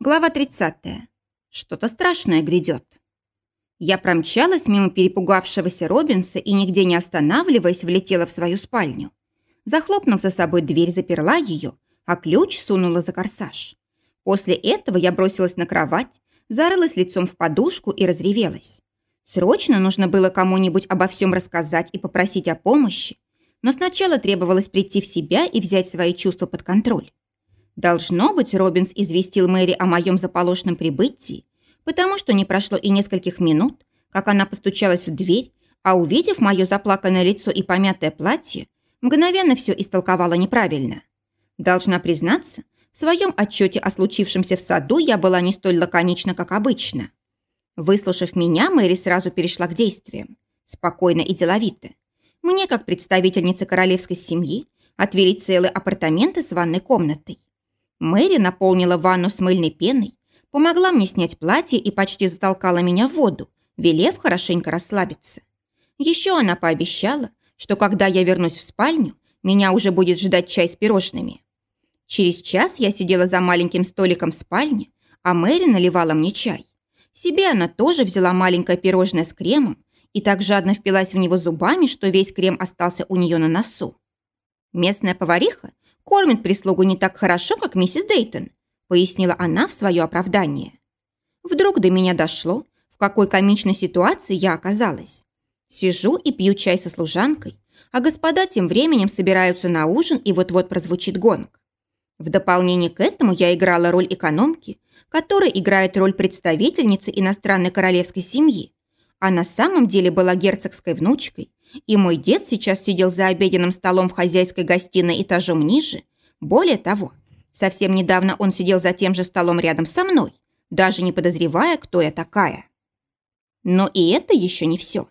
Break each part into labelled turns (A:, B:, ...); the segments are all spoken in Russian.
A: Глава 30. Что-то страшное грядет. Я промчалась мимо перепугавшегося Робинса и, нигде не останавливаясь, влетела в свою спальню. Захлопнув за собой дверь, заперла ее, а ключ сунула за корсаж. После этого я бросилась на кровать, зарылась лицом в подушку и разревелась. Срочно нужно было кому-нибудь обо всем рассказать и попросить о помощи, но сначала требовалось прийти в себя и взять свои чувства под контроль. Должно быть, Робинс известил Мэри о моем заполошном прибытии, потому что не прошло и нескольких минут, как она постучалась в дверь, а увидев мое заплаканное лицо и помятое платье, мгновенно все истолковала неправильно. Должна признаться, в своем отчете о случившемся в саду я была не столь лаконична, как обычно. Выслушав меня, Мэри сразу перешла к действиям. Спокойно и деловито. Мне, как представительнице королевской семьи, отвели целые апартаменты с ванной комнатой. Мэри наполнила ванну с мыльной пеной, помогла мне снять платье и почти затолкала меня в воду, велев хорошенько расслабиться. Еще она пообещала, что когда я вернусь в спальню, меня уже будет ждать чай с пирожными. Через час я сидела за маленьким столиком в спальне, а Мэри наливала мне чай. Себе она тоже взяла маленькое пирожное с кремом и так жадно впилась в него зубами, что весь крем остался у нее на носу. Местная повариха кормит прислугу не так хорошо, как миссис Дейтон», пояснила она в свое оправдание. Вдруг до меня дошло, в какой комичной ситуации я оказалась. Сижу и пью чай со служанкой, а господа тем временем собираются на ужин, и вот-вот прозвучит гонг. В дополнение к этому я играла роль экономки, которая играет роль представительницы иностранной королевской семьи, а на самом деле была герцогской внучкой и мой дед сейчас сидел за обеденным столом в хозяйской гостиной этажом ниже. Более того, совсем недавно он сидел за тем же столом рядом со мной, даже не подозревая, кто я такая. Но и это еще не все.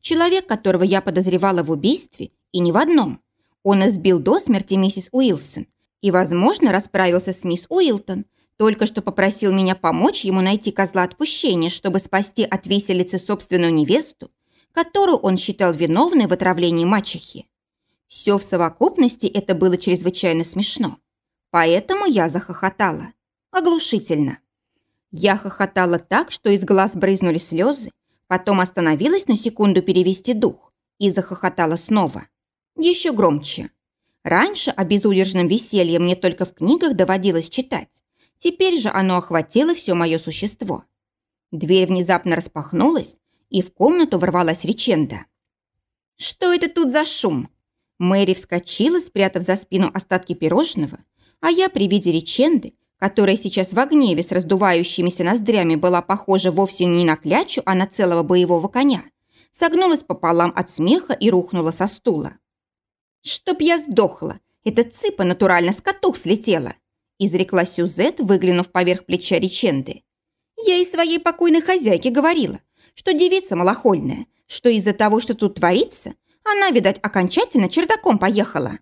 A: Человек, которого я подозревала в убийстве, и не в одном. Он избил до смерти миссис Уилсон и, возможно, расправился с мисс Уилтон, только что попросил меня помочь ему найти козла отпущения, чтобы спасти от виселицы собственную невесту которую он считал виновной в отравлении мачехи. Все в совокупности это было чрезвычайно смешно. Поэтому я захохотала. Оглушительно. Я хохотала так, что из глаз брызнули слезы, потом остановилась на секунду перевести дух и захохотала снова. Еще громче. Раньше о безудержном веселье мне только в книгах доводилось читать. Теперь же оно охватило все мое существо. Дверь внезапно распахнулась, и в комнату ворвалась реченда. «Что это тут за шум?» Мэри вскочила, спрятав за спину остатки пирожного, а я при виде реченды, которая сейчас в гневе с раздувающимися ноздрями была похожа вовсе не на клячу, а на целого боевого коня, согнулась пополам от смеха и рухнула со стула. «Чтоб я сдохла! Эта цыпа натурально с катух слетела!» изрекла Сюзет, выглянув поверх плеча реченды. «Я и своей покойной хозяйке говорила, что девица малохольная, что из-за того, что тут творится, она, видать, окончательно чердаком поехала.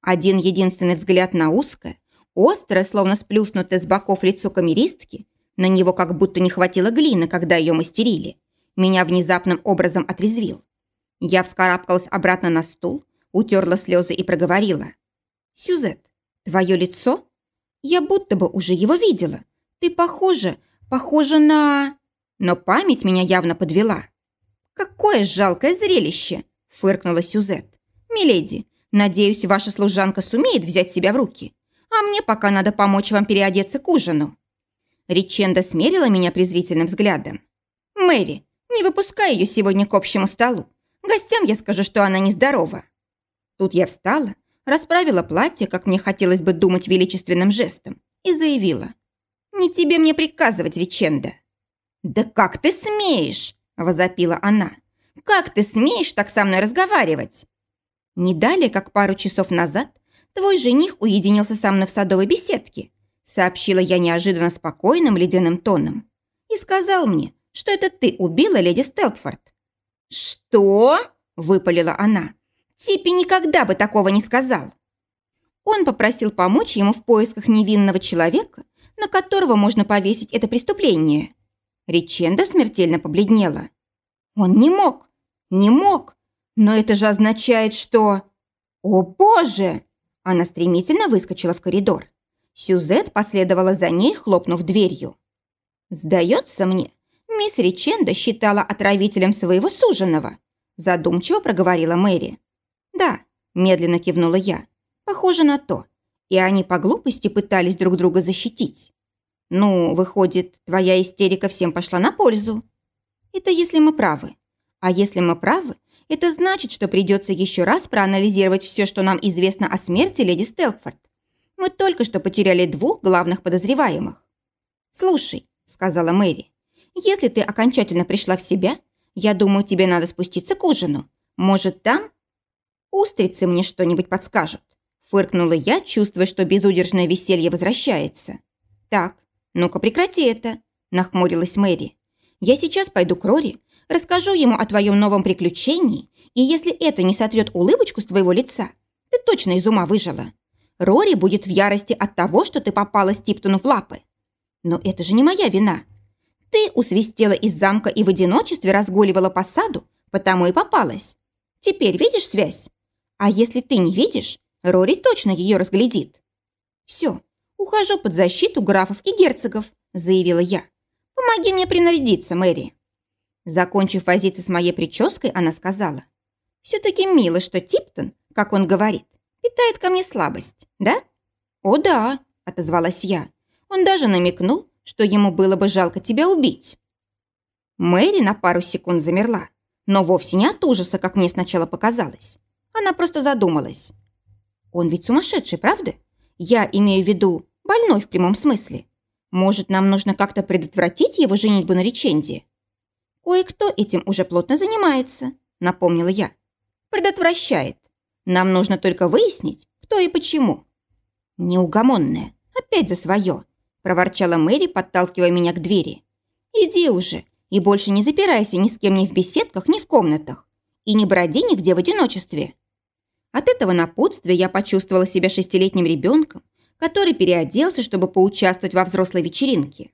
A: Один единственный взгляд на узкое, острое, словно сплюснутое с боков лицо камеристки, на него как будто не хватило глины, когда ее мастерили, меня внезапным образом отрезвил. Я вскарабкалась обратно на стул, утерла слезы и проговорила. «Сюзет, твое лицо? Я будто бы уже его видела. Ты похожа, похожа на...» Но память меня явно подвела. «Какое жалкое зрелище!» – фыркнула Сюзет. «Миледи, надеюсь, ваша служанка сумеет взять себя в руки, а мне пока надо помочь вам переодеться к ужину». Риченда смерила меня презрительным взглядом. «Мэри, не выпускай ее сегодня к общему столу. Гостям я скажу, что она нездорова». Тут я встала, расправила платье, как мне хотелось бы думать величественным жестом, и заявила. «Не тебе мне приказывать, Риченда». «Да как ты смеешь?» – возопила она. «Как ты смеешь так со мной разговаривать?» Не далее, как пару часов назад, твой жених уединился со мной в садовой беседке, сообщила я неожиданно спокойным ледяным тоном. И сказал мне, что это ты убила леди Стелпфорд. «Что?» – выпалила она. «Типи никогда бы такого не сказал». Он попросил помочь ему в поисках невинного человека, на которого можно повесить это преступление. Риченда смертельно побледнела. Он не мог, не мог. Но это же означает, что... О, боже! Она стремительно выскочила в коридор. Сюзет последовала за ней, хлопнув дверью. «Сдается мне, мисс Риченда считала отравителем своего суженого», задумчиво проговорила Мэри. «Да», медленно кивнула я. «Похоже на то. И они по глупости пытались друг друга защитить. Ну, выходит, твоя истерика всем пошла на пользу. Это если мы правы. А если мы правы, это значит, что придется еще раз проанализировать все, что нам известно о смерти леди Стелкфорд. Мы только что потеряли двух главных подозреваемых. «Слушай», — сказала Мэри, — «если ты окончательно пришла в себя, я думаю, тебе надо спуститься к ужину. Может, там...» «Устрицы мне что-нибудь подскажут», — фыркнула я, чувствуя, что безудержное веселье возвращается. «Так, ну-ка прекрати это», — нахмурилась Мэри. «Я сейчас пойду к Рори, Расскажу ему о твоем новом приключении, и если это не сотрет улыбочку с твоего лица, ты точно из ума выжила. Рори будет в ярости от того, что ты попала Стиптону в лапы. Но это же не моя вина. Ты усвистела из замка и в одиночестве разгуливала по саду, потому и попалась. Теперь видишь связь? А если ты не видишь, Рори точно ее разглядит. Все, ухожу под защиту графов и герцогов, заявила я. Помоги мне принарядиться, Мэри. Закончив возиться с моей прической, она сказала. «Все-таки мило, что Типтон, как он говорит, питает ко мне слабость, да?» «О, да», — отозвалась я. «Он даже намекнул, что ему было бы жалко тебя убить». Мэри на пару секунд замерла, но вовсе не от ужаса, как мне сначала показалось. Она просто задумалась. «Он ведь сумасшедший, правда? Я имею в виду больной в прямом смысле. Может, нам нужно как-то предотвратить его женитьбу на Риченде?» «Кое-кто этим уже плотно занимается», — напомнила я. «Предотвращает. Нам нужно только выяснить, кто и почему». «Неугомонная, опять за свое», — проворчала Мэри, подталкивая меня к двери. «Иди уже и больше не запирайся ни с кем ни в беседках, ни в комнатах. И не броди нигде в одиночестве». От этого напутствия я почувствовала себя шестилетним ребенком, который переоделся, чтобы поучаствовать во взрослой вечеринке.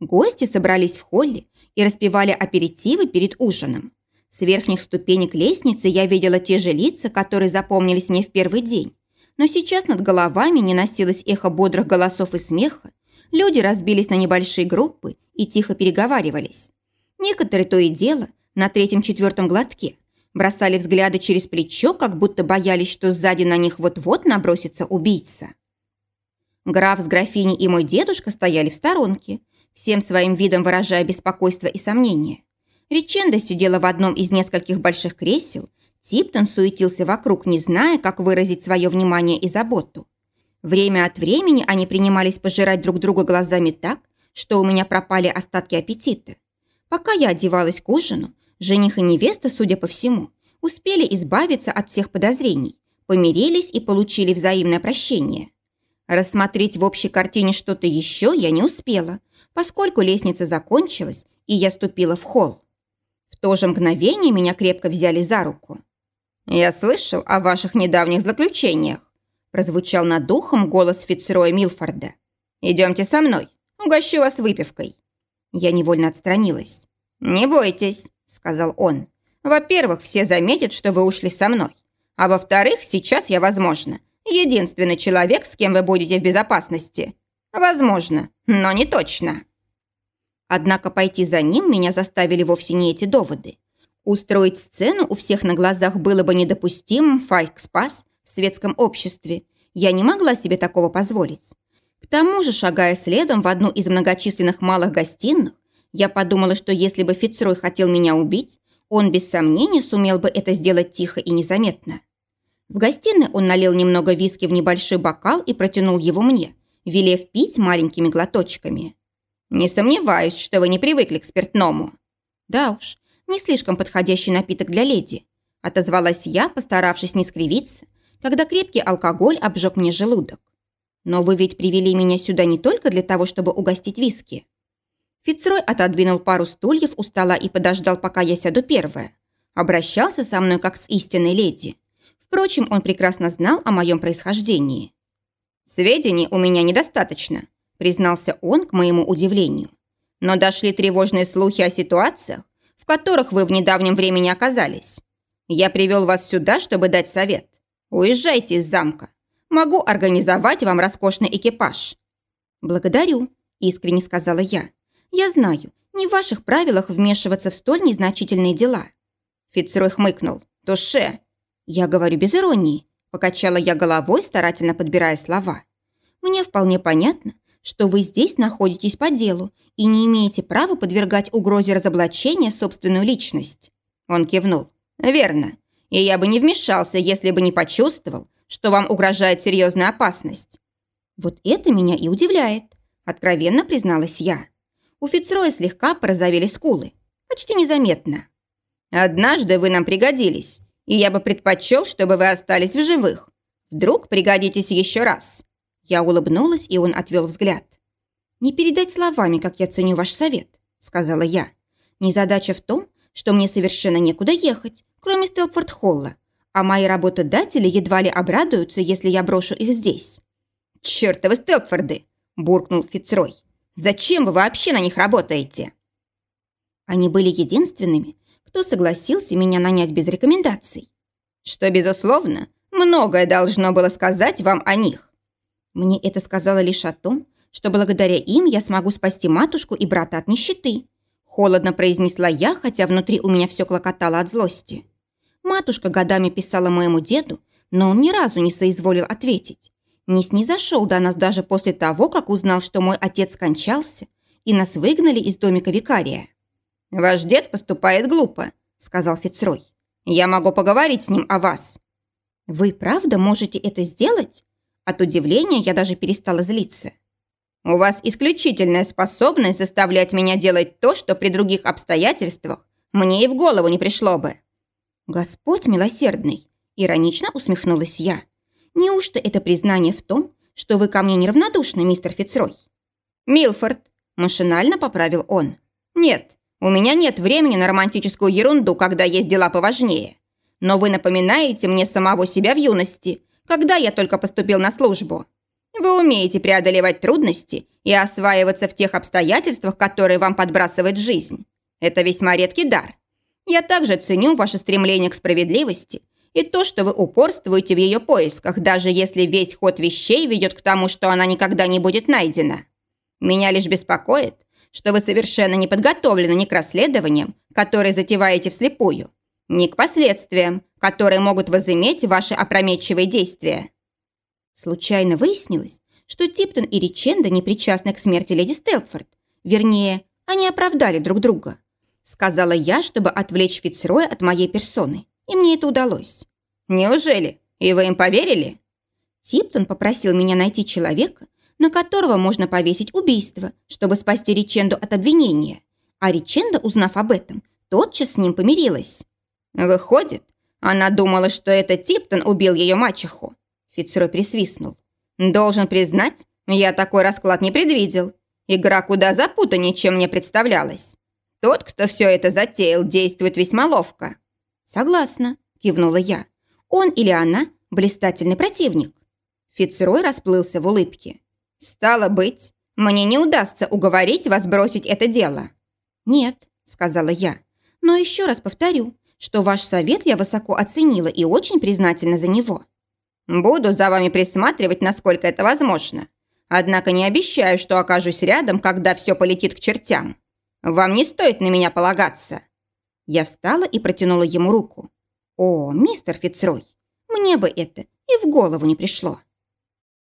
A: Гости собрались в холле и распивали аперитивы перед ужином. С верхних ступенек лестницы я видела те же лица, которые запомнились мне в первый день. Но сейчас над головами не носилось эхо бодрых голосов и смеха. Люди разбились на небольшие группы и тихо переговаривались. Некоторые то и дело, на третьем-четвертом глотке, бросали взгляды через плечо, как будто боялись, что сзади на них вот-вот набросится убийца. Граф с графиней и мой дедушка стояли в сторонке – всем своим видом выражая беспокойство и сомнение. Риченда сидела в одном из нескольких больших кресел, Типтон суетился вокруг, не зная, как выразить свое внимание и заботу. Время от времени они принимались пожирать друг друга глазами так, что у меня пропали остатки аппетита. Пока я одевалась к ужину, жених и невеста, судя по всему, успели избавиться от всех подозрений, помирились и получили взаимное прощение. Рассмотреть в общей картине что-то еще я не успела, поскольку лестница закончилась, и я ступила в холл. В то же мгновение меня крепко взяли за руку. «Я слышал о ваших недавних заключениях», прозвучал над духом голос Фицроя Милфорда. «Идемте со мной, угощу вас выпивкой». Я невольно отстранилась. «Не бойтесь», — сказал он. «Во-первых, все заметят, что вы ушли со мной. А во-вторых, сейчас я, возможно, единственный человек, с кем вы будете в безопасности. Возможно, но не точно. Однако пойти за ним меня заставили вовсе не эти доводы. Устроить сцену у всех на глазах было бы недопустимым файк-спас в светском обществе. Я не могла себе такого позволить. К тому же, шагая следом в одну из многочисленных малых гостиных, я подумала, что если бы Фицрой хотел меня убить, он без сомнения сумел бы это сделать тихо и незаметно. В гостиной он налил немного виски в небольшой бокал и протянул его мне – велев пить маленькими глоточками. «Не сомневаюсь, что вы не привыкли к спиртному». «Да уж, не слишком подходящий напиток для леди», отозвалась я, постаравшись не скривиться, когда крепкий алкоголь обжег мне желудок. «Но вы ведь привели меня сюда не только для того, чтобы угостить виски». Фицрой отодвинул пару стульев у стола и подождал, пока я сяду первая. Обращался со мной как с истинной леди. Впрочем, он прекрасно знал о моем происхождении. «Сведений у меня недостаточно», признался он к моему удивлению. «Но дошли тревожные слухи о ситуациях, в которых вы в недавнем времени оказались. Я привел вас сюда, чтобы дать совет. Уезжайте из замка. Могу организовать вам роскошный экипаж». «Благодарю», – искренне сказала я. «Я знаю, не в ваших правилах вмешиваться в столь незначительные дела». Фицрой хмыкнул. «Туше!» Я говорю без иронии. Покачала я головой, старательно подбирая слова. «Мне вполне понятно, что вы здесь находитесь по делу и не имеете права подвергать угрозе разоблачения собственную личность». Он кивнул. «Верно. И я бы не вмешался, если бы не почувствовал, что вам угрожает серьезная опасность». «Вот это меня и удивляет», – откровенно призналась я. У Фицроя слегка порозовели скулы. Почти незаметно. «Однажды вы нам пригодились, и я бы предпочел, чтобы вы остались в живых. Вдруг пригодитесь еще раз». Я улыбнулась, и он отвел взгляд. «Не передать словами, как я ценю ваш совет», – сказала я. «Незадача в том, что мне совершенно некуда ехать, кроме Стелфорд-Холла, а мои работодатели едва ли обрадуются, если я брошу их здесь». «Чертовы Стелфорды!» – буркнул Фицрой. «Зачем вы вообще на них работаете?» Они были единственными, кто согласился меня нанять без рекомендаций. Что, безусловно, многое должно было сказать вам о них. Мне это сказала лишь о том, что благодаря им я смогу спасти матушку и брата от нищеты. Холодно произнесла я, хотя внутри у меня все клокотало от злости. Матушка годами писала моему деду, но он ни разу не соизволил ответить. Не снизошел до нас даже после того, как узнал, что мой отец скончался, и нас выгнали из домика викария. «Ваш дед поступает глупо», — сказал Фицрой. «Я могу поговорить с ним о вас». «Вы правда можете это сделать?» От удивления я даже перестала злиться. У вас исключительная способность заставлять меня делать то, что при других обстоятельствах мне и в голову не пришло бы». «Господь милосердный!» – иронично усмехнулась я. «Неужто это признание в том, что вы ко мне неравнодушны, мистер Фицрой?» «Милфорд», – машинально поправил он. «Нет, у меня нет времени на романтическую ерунду, когда есть дела поважнее. Но вы напоминаете мне самого себя в юности, когда я только поступил на службу. Вы умеете преодолевать трудности и осваиваться в тех обстоятельствах, которые вам подбрасывает жизнь. Это весьма редкий дар. Я также ценю ваше стремление к справедливости и то, что вы упорствуете в ее поисках, даже если весь ход вещей ведет к тому, что она никогда не будет найдена. Меня лишь беспокоит, что вы совершенно не подготовлены ни к расследованиям, которые затеваете вслепую, ни к последствиям, которые могут возыметь ваши опрометчивые действия. Случайно выяснилось, что Типтон и Риченда не причастны к смерти леди Стелфорд. Вернее, они оправдали друг друга. Сказала я, чтобы отвлечь Фицроя от моей персоны. И мне это удалось. Неужели? И вы им поверили? Типтон попросил меня найти человека, на которого можно повесить убийство, чтобы спасти Риченду от обвинения. А Риченда, узнав об этом, тотчас с ним помирилась. Выходит, она думала, что это Типтон убил ее мачеху. Фицрой присвистнул. «Должен признать, я такой расклад не предвидел. Игра куда запутаннее, чем мне представлялась. Тот, кто все это затеял, действует весьма ловко». «Согласна», – кивнула я. «Он или она – блистательный противник». Фицрой расплылся в улыбке. «Стало быть, мне не удастся уговорить вас бросить это дело». «Нет», – сказала я. «Но еще раз повторю, что ваш совет я высоко оценила и очень признательна за него. Буду за вами присматривать, насколько это возможно. Однако не обещаю, что окажусь рядом, когда все полетит к чертям. Вам не стоит на меня полагаться». Я встала и протянула ему руку. «О, мистер Фицрой, мне бы это и в голову не пришло».